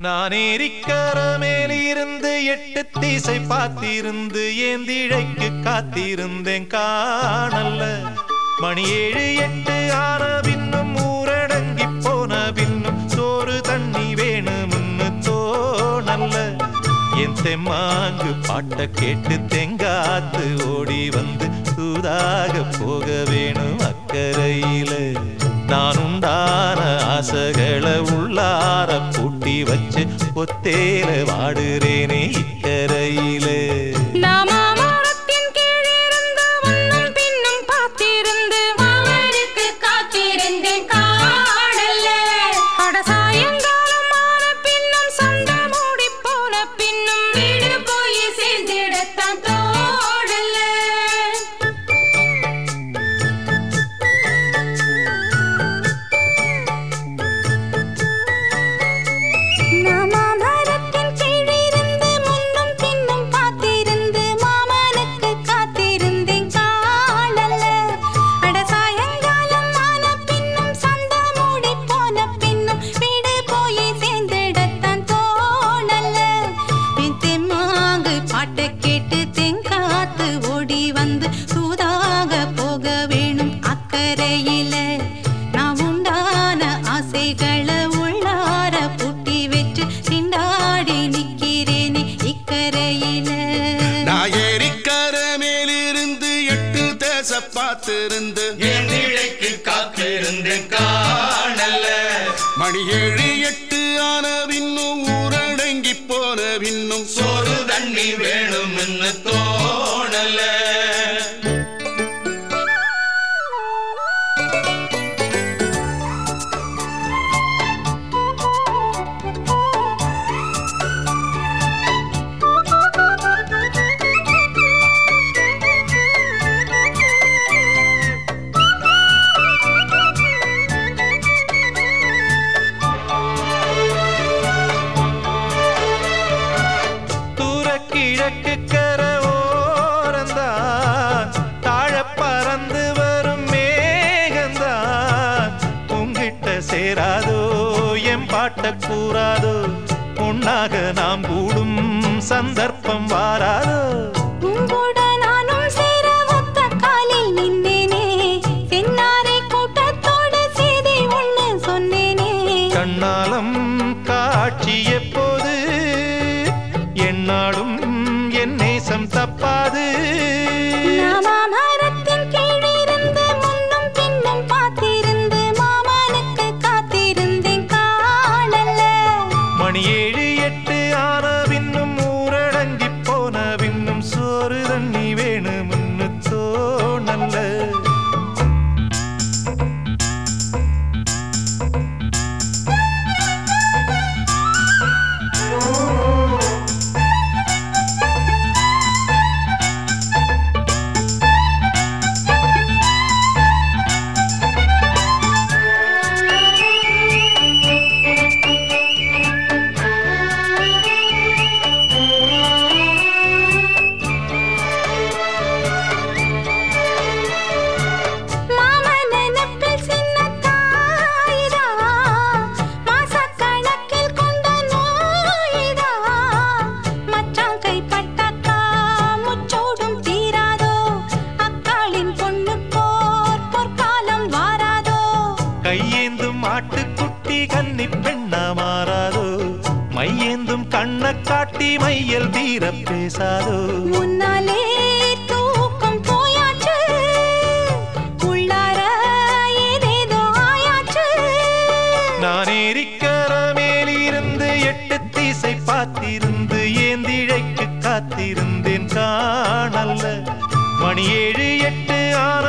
நான் ஏரிக்கர மேலிருந்து எட்டு தீசை பார்த்திருந்து ஏந்திழைக்கு காத்திருந்தேன் காணல்ல. மணி ஏழு எட்டு ஆன பின்னும் ஊரடங்கி போன பின்னும் சோறு தண்ணி வேணும்னு தோணல்ல. என் தெம்மாங்கு பாட்ட கேட்டு தெங்காத்து ஓடி வந்து சூதாக போக வேணும் அக்கறையில. நான் உண்டான ஆசைகளை உள்ளார வச்சு ஒத்தேல வாடுறேனே. ஆசைகளை உள்ளார பூட்டி வச்சு திண்டாடி நிக்கிறேனே இக்கரையில. நான் ஏரிக்கர மேலிருந்து எட்டு தேச பார்த்திருந்து என் நிழைக்கு காத்திருந்தேன் காணல்ல. மணி ஏழு எட்டு ஆன பின்னும் ஊரடங்கி போன பின்னும் சோறு தண்ணி வேணும்னு தோணல சேராதோ என் பாட்ட கூறாதோ உன்னாக நாம் கூடும் சந்தர்ப்பம் வாராதோ. கண்ணாலம் காட்சி எப்போது காட்டி மையல் தீர பேசாதோ? முன்னாலே தூக்கம் போயாச்சு. உள்ளார ஏதேதோ ஆயாச்சு. நான் ஏரிக்கர மேலிருந்து எட்டு தீசை பார்த்திருந்து ஏந்திழைக்கு காத்திருந்தேன்? காணல்ல. மணி ஏழு எட்டு ஆன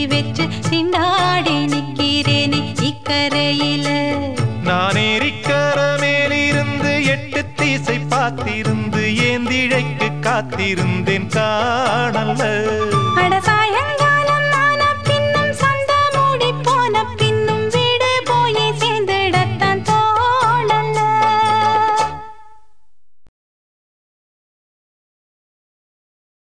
பூட்டி வச்சு திண்டாடி நிக்கிறேனே இக்கரையில. நான் ஏரிக்கர மேலிருந்து எட்டு தீசை பார்த்திருந்து ஏந்திழைக்கு காத்திருந்தேன் காணல்ல.